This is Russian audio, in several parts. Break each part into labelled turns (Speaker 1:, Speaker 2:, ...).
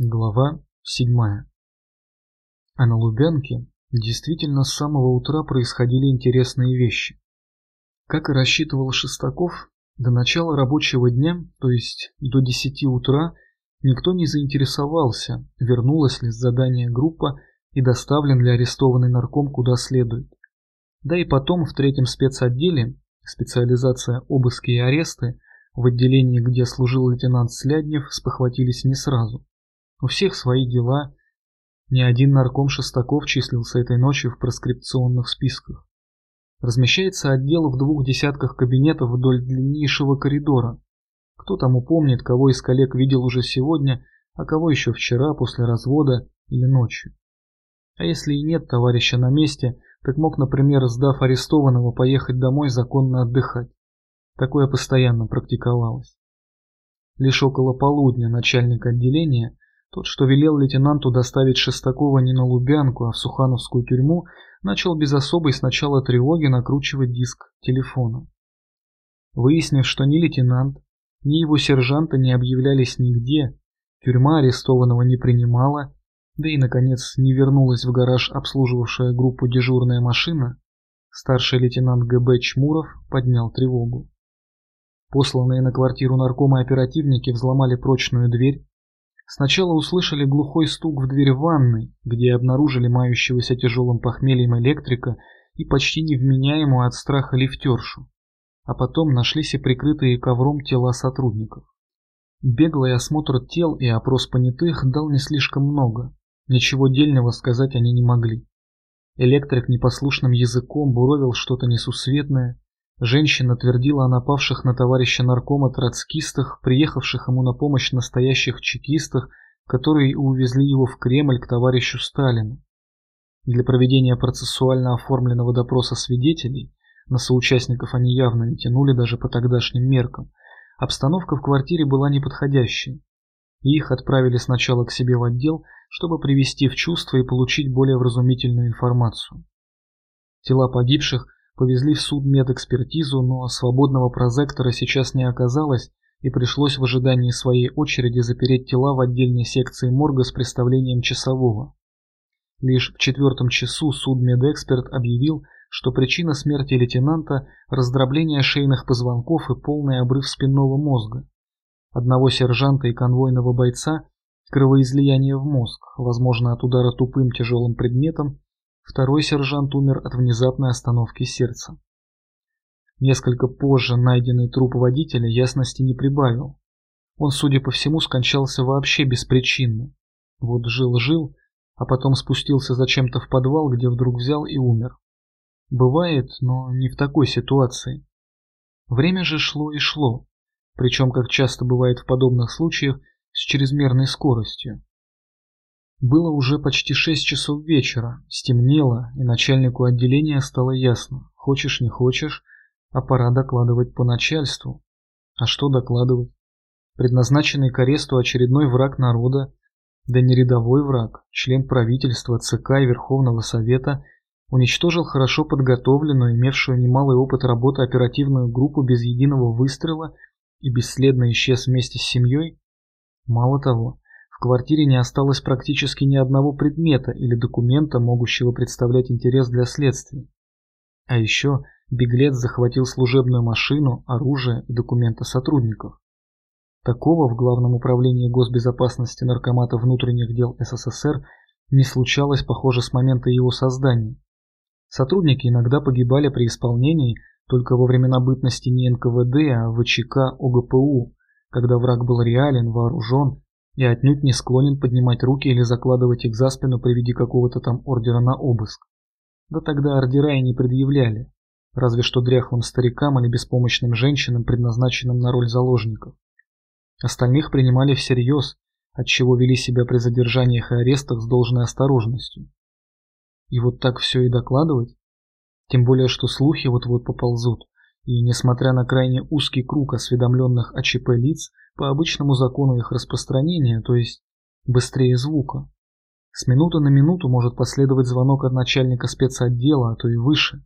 Speaker 1: Глава 7. А на Лубянке действительно с самого утра происходили интересные вещи. Как и рассчитывал Шестаков, до начала рабочего дня, то есть до 10 утра, никто не заинтересовался, вернулась ли с задания группа и доставлен ли арестованный нарком куда следует. Да и потом в третьем спецотделе, специализация обыски и аресты, в отделении, где служил лейтенант Сляднев, спохватились не сразу. У всех свои дела. Ни один нарком Шестаков числился этой ночью в проскрипционных списках. Размещается отдел в двух десятках кабинетов вдоль длиннейшего коридора. Кто там упомнит, кого из коллег видел уже сегодня, а кого еще вчера, после развода или ночью. А если и нет товарища на месте, так мог, например, сдав арестованного, поехать домой законно отдыхать. Такое постоянно практиковалось. Лишь около полудня начальник отделения тот, что велел лейтенанту доставить Шестакова не на Лубянку, а в Сухановскую тюрьму, начал без особой сначала тревоги накручивать диск телефона. Выяснив, что ни лейтенант, ни его сержанта не объявлялись нигде, тюрьма арестованного не принимала, да и, наконец, не вернулась в гараж обслуживавшая группу дежурная машина, старший лейтенант ГБ Чмуров поднял тревогу. Посланные на квартиру наркома оперативники взломали прочную дверь, Сначала услышали глухой стук в дверь ванной, где обнаружили мающегося тяжелым похмельем электрика и почти невменяемую от страха лифтершу. А потом нашлись и прикрытые ковром тела сотрудников. Беглый осмотр тел и опрос понятых дал не слишком много. Ничего дельного сказать они не могли. Электрик непослушным языком буровил что-то несусветное, Женщина твердила о напавших на товарища наркома троцкистах, приехавших ему на помощь настоящих чекистах, которые увезли его в Кремль к товарищу Сталину. Для проведения процессуально оформленного допроса свидетелей, на соучастников они явно не тянули даже по тогдашним меркам, обстановка в квартире была неподходящей. И их отправили сначала к себе в отдел, чтобы привести в чувство и получить более вразумительную информацию. Тела погибших – Повезли в суд медэкспертизу, но свободного прозектора сейчас не оказалось, и пришлось в ожидании своей очереди запереть тела в отдельной секции морга с представлением часового. Лишь в четвертом часу судмедэксперт объявил, что причина смерти лейтенанта – раздробление шейных позвонков и полный обрыв спинного мозга. Одного сержанта и конвойного бойца – кровоизлияние в мозг, возможно от удара тупым тяжелым предметом Второй сержант умер от внезапной остановки сердца. Несколько позже найденный труп водителя ясности не прибавил. Он, судя по всему, скончался вообще беспричинно. Вот жил-жил, а потом спустился зачем-то в подвал, где вдруг взял и умер. Бывает, но не в такой ситуации. Время же шло и шло, причем, как часто бывает в подобных случаях, с чрезмерной скоростью. Было уже почти шесть часов вечера, стемнело, и начальнику отделения стало ясно, хочешь не хочешь, а пора докладывать по начальству. А что докладывать? Предназначенный к аресту очередной враг народа, да не рядовой враг, член правительства, ЦК и Верховного Совета, уничтожил хорошо подготовленную, имевшую немалый опыт работы оперативную группу без единого выстрела и бесследно исчез вместе с семьей? Мало того, в квартире не осталось практически ни одного предмета или документа, могущего представлять интерес для следствия. А еще беглец захватил служебную машину, оружие и документы сотрудников. Такого в Главном управлении госбезопасности Наркомата внутренних дел СССР не случалось, похоже, с момента его создания. Сотрудники иногда погибали при исполнении только во времена бытности не НКВД, а ВЧК ОГПУ, когда враг был реален, вооружен и отнюдь не склонен поднимать руки или закладывать их за спину при виде какого-то там ордера на обыск. Да тогда ордера и не предъявляли, разве что дряхлым старикам или беспомощным женщинам, предназначенным на роль заложников. Остальных принимали всерьез, отчего вели себя при задержаниях и арестах с должной осторожностью. И вот так все и докладывать? Тем более, что слухи вот-вот поползут, и, несмотря на крайне узкий круг осведомленных о ЧП лиц, по обычному закону их распространения, то есть быстрее звука. С минуты на минуту может последовать звонок от начальника спецотдела, а то и выше.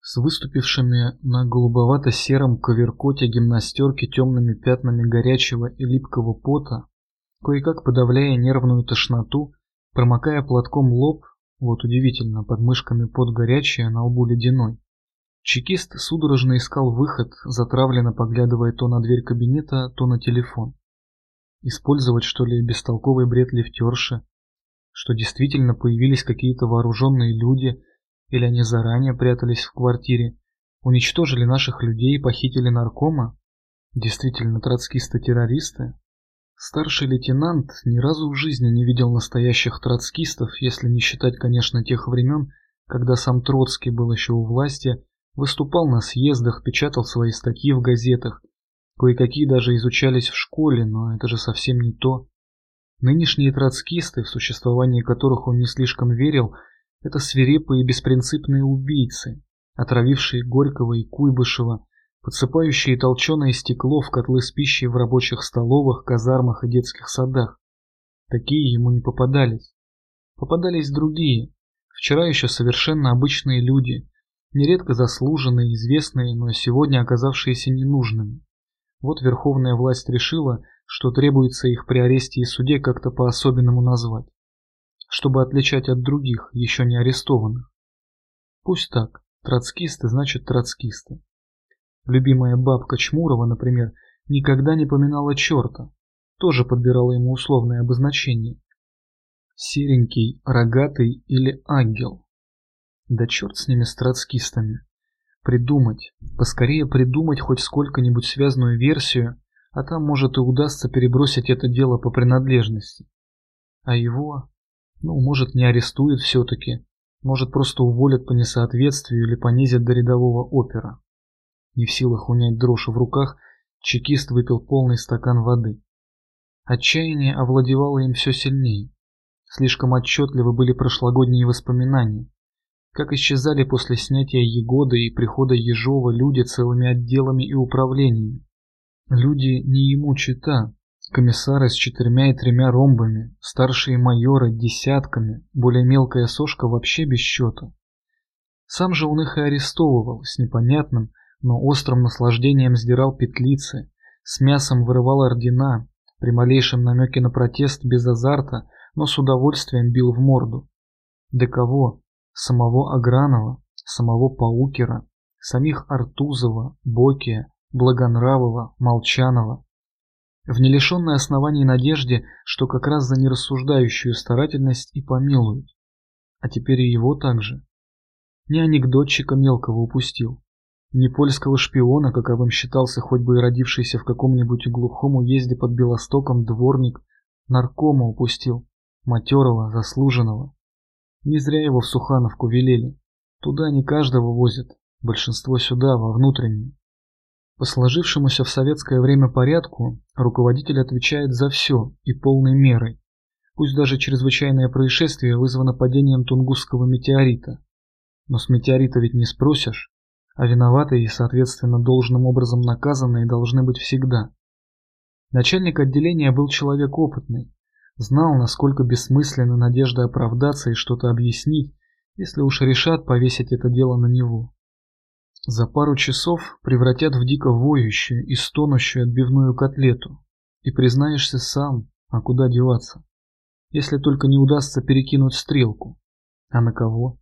Speaker 1: С выступившими на голубовато-сером коверкоте гимнастерки темными пятнами горячего и липкого пота, кое-как подавляя нервную тошноту, промокая платком лоб, вот удивительно, под мышками под горячее, на лбу ледяной. Чекист судорожно искал выход, затравленно поглядывая то на дверь кабинета, то на телефон. Использовать, что ли, бестолковый бред лифтерши? Что действительно появились какие-то вооруженные люди, или они заранее прятались в квартире, уничтожили наших людей и похитили наркома? Действительно троцкисты-террористы? Старший лейтенант ни разу в жизни не видел настоящих троцкистов, если не считать, конечно, тех времен, когда сам Троцкий был еще у власти, выступал на съездах, печатал свои статьи в газетах. Кое-какие даже изучались в школе, но это же совсем не то. Нынешние троцкисты, в существование которых он не слишком верил, это свирепые и беспринципные убийцы, отравившие Горького и Куйбышева, подсыпающие толченое стекло в котлы с пищей в рабочих столовых, казармах и детских садах. Такие ему не попадались. Попадались другие, вчера еще совершенно обычные люди, нередко заслуженные, известные, но сегодня оказавшиеся ненужными. Вот верховная власть решила, что требуется их при аресте и суде как-то по-особенному назвать, чтобы отличать от других, еще не арестованных. Пусть так, троцкисты значит троцкисты. Любимая бабка Чмурова, например, никогда не поминала черта, тоже подбирала ему условное обозначение. Серенький, рогатый или ангел. Да черт с ними, с троцкистами. Придумать, поскорее придумать хоть сколько-нибудь связанную версию, а там, может, и удастся перебросить это дело по принадлежности. А его, ну, может, не арестуют все-таки, может, просто уволят по несоответствию или понизят до рядового опера. Не в силах унять дрожь в руках, чекист выпил полный стакан воды. Отчаяние овладевало им все сильнее. Слишком отчетливы были прошлогодние воспоминания. Как исчезали после снятия Егоды и прихода Ежова люди целыми отделами и управлениями. Люди не ему чита, комиссары с четырьмя и тремя ромбами, старшие майоры десятками, более мелкая сошка вообще без счета. Сам же он их и арестовывал с непонятным, но острым наслаждением сдирал петлицы, с мясом вырывал ордена, при малейшем намеке на протест без азарта, но с удовольствием бил в морду. Да кого? Самого Агранова, самого Паукера, самих Артузова, Бокия, Благонравова, Молчанова. В нелишенной оснований надежде, что как раз за нерассуждающую старательность и помилуют. А теперь и его также. Не анекдотчика мелкого упустил. Не польского шпиона, каковым считался хоть бы и родившийся в каком-нибудь глухом уезде под Белостоком дворник, наркома упустил, матерого, заслуженного. Не зря его в Сухановку велели. Туда не каждого возят, большинство сюда, во внутреннюю. По сложившемуся в советское время порядку, руководитель отвечает за все и полной мерой. Пусть даже чрезвычайное происшествие вызвано падением Тунгусского метеорита. Но с метеорита ведь не спросишь а виноватые и, соответственно, должным образом наказанные должны быть всегда. Начальник отделения был человек опытный, знал, насколько бессмысленна надежда оправдаться и что-то объяснить, если уж решат повесить это дело на него. За пару часов превратят в дико воющую и стонущую отбивную котлету, и признаешься сам, а куда деваться, если только не удастся перекинуть стрелку. А на кого?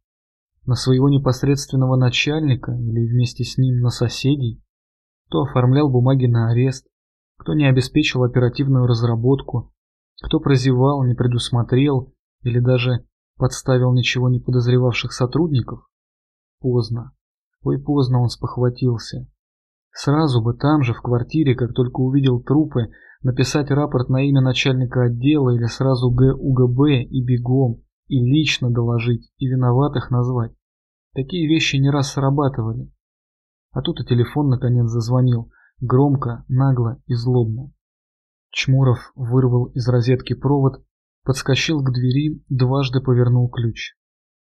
Speaker 1: на своего непосредственного начальника или вместе с ним на соседей, кто оформлял бумаги на арест, кто не обеспечил оперативную разработку, кто прозевал, не предусмотрел или даже подставил ничего не подозревавших сотрудников. Поздно. Ой, поздно он спохватился. Сразу бы там же, в квартире, как только увидел трупы, написать рапорт на имя начальника отдела или сразу ГУГБ и бегом, и лично доложить, и виноватых назвать. Такие вещи не раз срабатывали. А тут и телефон наконец зазвонил, громко, нагло и злобно. Чмуров вырвал из розетки провод, подскочил к двери, дважды повернул ключ.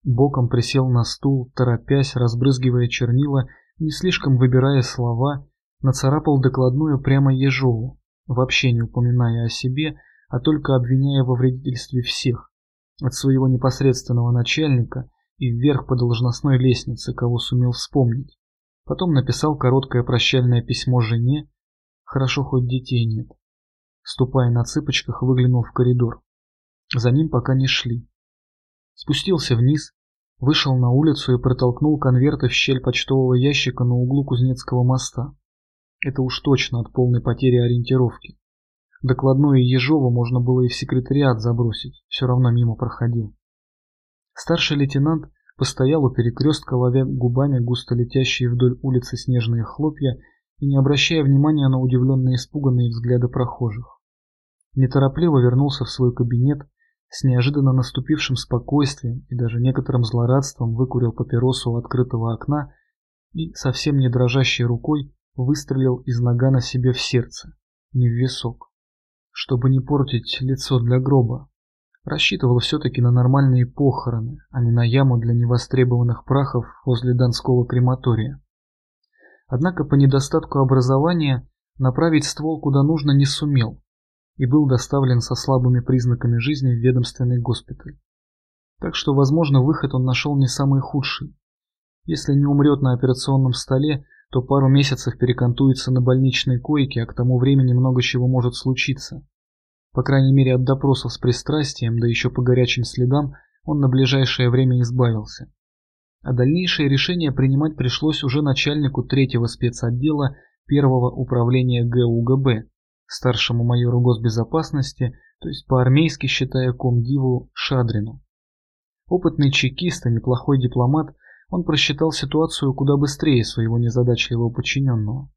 Speaker 1: Боком присел на стул, торопясь, разбрызгивая чернила, не слишком выбирая слова, нацарапал докладную прямо Ежову, вообще не упоминая о себе, а только обвиняя во вредительстве всех от своего непосредственного начальника и вверх по должностной лестнице, кого сумел вспомнить. Потом написал короткое прощальное письмо жене, хорошо хоть детей нет. Ступая на цыпочках, выглянул в коридор. За ним пока не шли. Спустился вниз, вышел на улицу и протолкнул конверты в щель почтового ящика на углу Кузнецкого моста. Это уж точно от полной потери ориентировки. Докладную Ежова можно было и в секретариат забросить, все равно мимо проходил. Старший лейтенант постоял у перекрестка, ловя губами густо летящие вдоль улицы снежные хлопья и не обращая внимания на удивленные испуганные взгляды прохожих. Неторопливо вернулся в свой кабинет, с неожиданно наступившим спокойствием и даже некоторым злорадством выкурил папиросу у открытого окна и, совсем не дрожащей рукой, выстрелил из нагана себе в сердце, не в висок. Чтобы не портить лицо для гроба, рассчитывал все-таки на нормальные похороны, а не на яму для невостребованных прахов возле Донского крематория. Однако по недостатку образования направить ствол куда нужно не сумел и был доставлен со слабыми признаками жизни в ведомственный госпиталь. Так что, возможно, выход он нашел не самый худший. Если не умрет на операционном столе, то пару месяцев перекантуется на больничной койке, а к тому времени много чего может случиться. По крайней мере, от допросов с пристрастием, да еще по горячим следам, он на ближайшее время избавился. А дальнейшее решение принимать пришлось уже начальнику третьего спецотдела первого управления ГУГБ, старшему майору госбезопасности, то есть по-армейски считая комдиву Шадрину. Опытный чекист и неплохой дипломат, он просчитал ситуацию куда быстрее своего незадачливого подчиненного.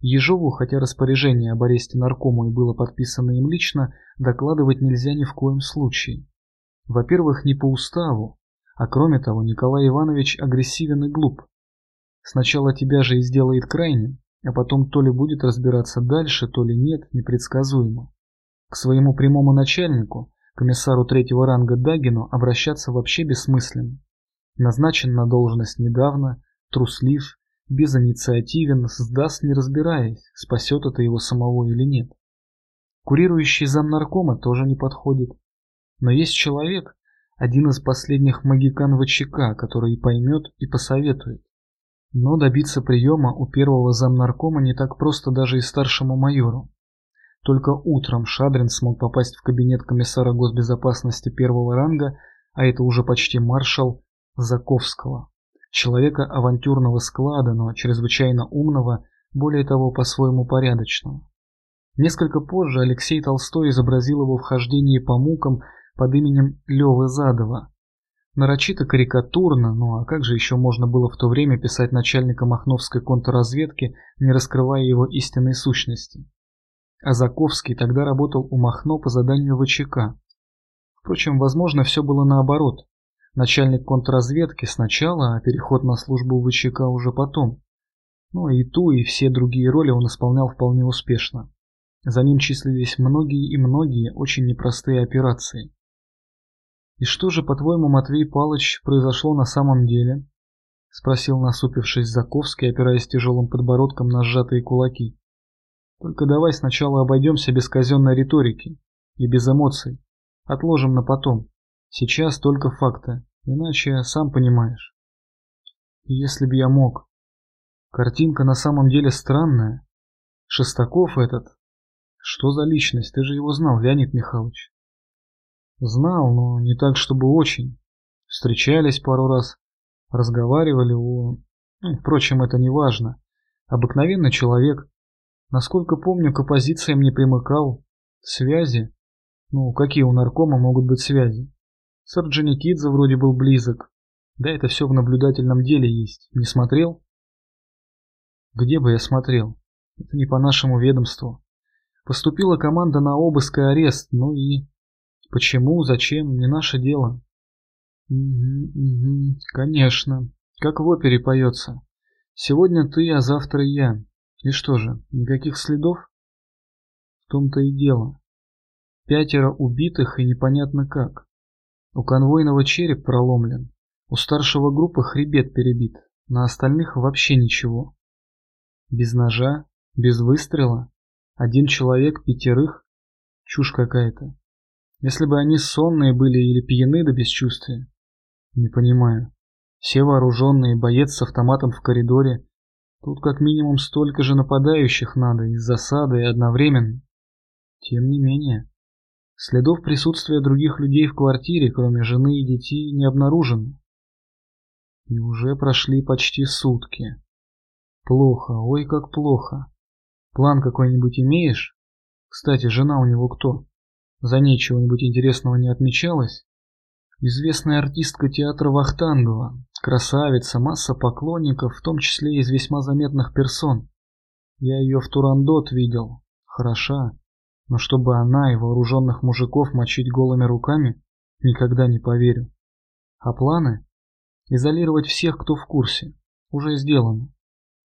Speaker 1: Ежову, хотя распоряжение об аресте наркому и было подписано им лично, докладывать нельзя ни в коем случае. Во-первых, не по уставу, а кроме того, Николай Иванович агрессивен и глуп. Сначала тебя же и сделает крайним, а потом то ли будет разбираться дальше, то ли нет, непредсказуемо. К своему прямому начальнику, комиссару третьего ранга Дагину, обращаться вообще бессмысленно. Назначен на должность недавно, труслив, безинициативен, сдаст не разбираясь, спасет это его самого или нет. Курирующий замнаркома тоже не подходит. Но есть человек, один из последних магикан ВЧК, который и поймет, и посоветует. Но добиться приема у первого замнаркома не так просто даже и старшему майору. Только утром Шадрин смог попасть в кабинет комиссара госбезопасности первого ранга, а это уже почти маршал Заковского человека авантюрного склада, но чрезвычайно умного, более того, по-своему порядочного. Несколько позже Алексей Толстой изобразил его вхождение по мукам под именем Лёвы Задова. Нарочито карикатурно, ну а как же еще можно было в то время писать начальника Махновской контрразведки, не раскрывая его истинной сущности? А Заковский тогда работал у Махно по заданию ВЧК. Впрочем, возможно, все было наоборот. Начальник контрразведки сначала, а переход на службу ВЧК уже потом. Ну и ту, и все другие роли он исполнял вполне успешно. За ним числились многие и многие очень непростые операции. «И что же, по-твоему, Матвей Палыч, произошло на самом деле?» — спросил насупившись Заковский, опираясь тяжелым подбородком на сжатые кулаки. «Только давай сначала обойдемся без казенной риторики и без эмоций. Отложим на потом. Сейчас только факты, иначе сам понимаешь. Если б я мог. Картинка на самом деле странная. Шестаков этот. Что за личность? Ты же его знал, Леонид Михайлович. Знал, но не так, чтобы очень. Встречались пару раз, разговаривали о... Ну, впрочем, это не важно. Обыкновенный человек. Насколько помню, к оппозициям не примыкал. Связи? Ну, какие у наркома могут быть связи? Сарджаникидзе вроде был близок. Да это все в наблюдательном деле есть. Не смотрел? Где бы я смотрел? Это не по нашему ведомству. Поступила команда на обыск и арест, ну и... Почему, зачем, не наше дело. Угу, угу, конечно. Как в опере поется. Сегодня ты, а завтра я. И что же, никаких следов? В том-то и дело. Пятеро убитых и непонятно как. У конвойного череп проломлен, у старшего группы хребет перебит, на остальных вообще ничего. Без ножа, без выстрела, один человек пятерых, чушь какая-то. Если бы они сонные были или пьяны до бесчувствия, не понимаю. Все вооруженные, боец с автоматом в коридоре. Тут как минимум столько же нападающих надо из засады и одновременно. Тем не менее, следов присутствия других людей в квартире, кроме жены и детей, не обнаружено. И уже прошли почти сутки. Плохо, ой, как плохо. План какой-нибудь имеешь? Кстати, жена у него кто? За ней чего-нибудь интересного не отмечалось? Известная артистка театра Вахтангова, красавица, масса поклонников, в том числе из весьма заметных персон. Я ее в Турандот видел. Хороша. Но чтобы она и вооруженных мужиков мочить голыми руками, никогда не поверю. А планы? Изолировать всех, кто в курсе. Уже сделано.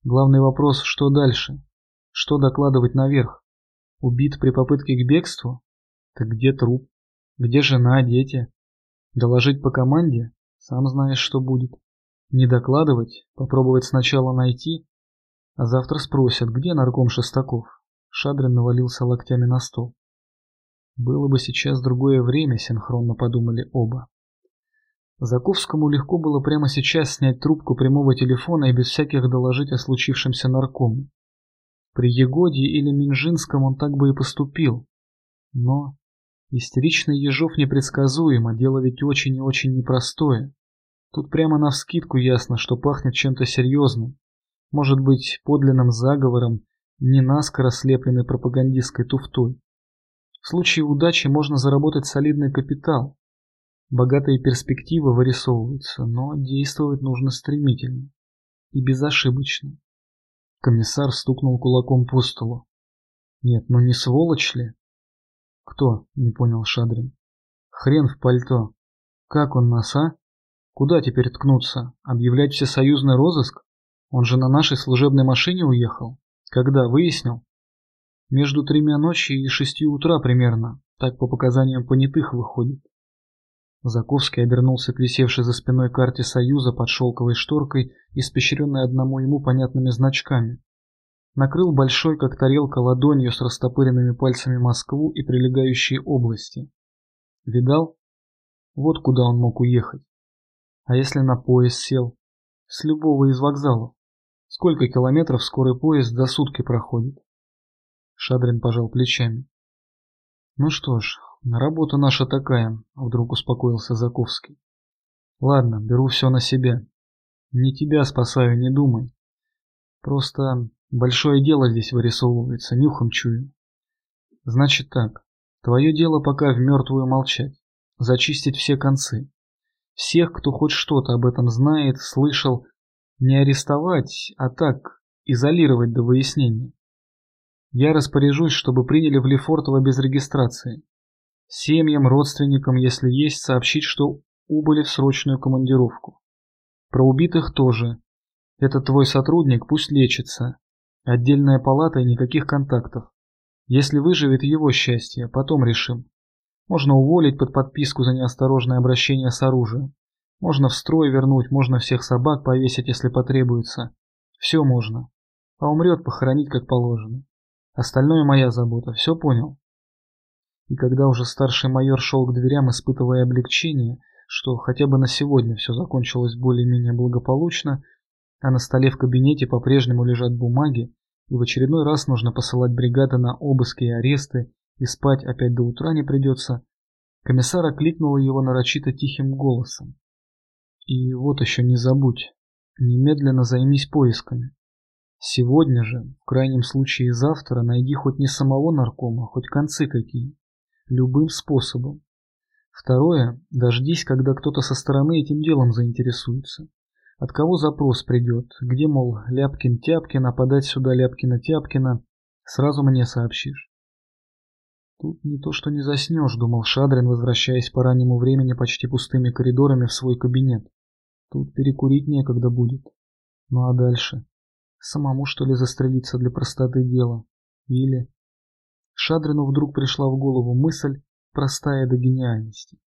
Speaker 1: Главный вопрос, что дальше? Что докладывать наверх? Убит при попытке к бегству? Так где труп? Где жена, дети? Доложить по команде? Сам знаешь, что будет. Не докладывать, попробовать сначала найти, а завтра спросят, где нарком Шестаков. Шадрин навалился локтями на стол. Было бы сейчас другое время, синхронно подумали оба. Заковскому легко было прямо сейчас снять трубку прямого телефона и без всяких доложить о случившемся наркому. При Егоде или Минжинском он так бы и поступил. Но истеричный Ежов непредсказуемо, дело ведь очень и очень непростое. Тут прямо навскидку ясно, что пахнет чем-то серьезным. Может быть, подлинным заговором, не наскоро слепленной пропагандистской туфтой. В случае удачи можно заработать солидный капитал, Богатые перспективы вырисовываются, но действовать нужно стремительно и безошибочно. Комиссар стукнул кулаком по столу. Нет, ну не сволочь ли? Кто? Не понял Шадрин. Хрен в пальто. Как он нас, а? Куда теперь ткнуться? Объявлять всесоюзный розыск? Он же на нашей служебной машине уехал. Когда, выяснил? Между тремя ночи и шестью утра примерно. Так по показаниям понятых выходит. Заковский обернулся к висевшей за спиной карте Союза под шелковой шторкой, испещренной одному ему понятными значками. Накрыл большой, как тарелка, ладонью с растопыренными пальцами Москву и прилегающие области. Видал? Вот куда он мог уехать. А если на поезд сел? С любого из вокзалов. Сколько километров скорый поезд за сутки проходит? Шадрин пожал плечами. Ну что ж, Работа наша такая, вдруг успокоился Заковский. Ладно, беру все на себя. Не тебя спасаю, не думай. Просто большое дело здесь вырисовывается, нюхом чую. Значит так, твое дело пока в мертвую молчать, зачистить все концы. Всех, кто хоть что-то об этом знает, слышал, не арестовать, а так изолировать до выяснения. Я распоряжусь, чтобы приняли в Лефортово без регистрации. Семьям, родственникам, если есть, сообщить, что убыли в срочную командировку. Про убитых тоже. Это твой сотрудник, пусть лечится. Отдельная палата и никаких контактов. Если выживет его счастье, потом решим. Можно уволить под подписку за неосторожное обращение с оружием. Можно в строй вернуть, можно всех собак повесить, если потребуется. Все можно. А умрет похоронить как положено. Остальное моя забота, все понял? И когда уже старший майор шел к дверям, испытывая облегчение, что хотя бы на сегодня все закончилось более-менее благополучно, а на столе в кабинете по-прежнему лежат бумаги, и в очередной раз нужно посылать бригады на обыски и аресты, и спать опять до утра не придется, комиссар окликнула его нарочито тихим голосом. И вот еще не забудь, немедленно займись поисками. Сегодня же, в крайнем случае завтра, найди хоть не самого наркома, хоть концы какие любым способом. Второе, дождись, когда кто-то со стороны этим делом заинтересуется. От кого запрос придет, где, мол, Ляпкин-Тяпкин, а подать сюда Ляпкина-Тяпкина, сразу мне сообщишь. Тут не то, что не заснешь, думал Шадрин, возвращаясь по раннему времени почти пустыми коридорами в свой кабинет. Тут перекурить некогда будет. Ну а дальше? Самому, что ли, застрелиться для простоты дела? Или... Шадрину вдруг пришла в голову мысль, простая до гениальности.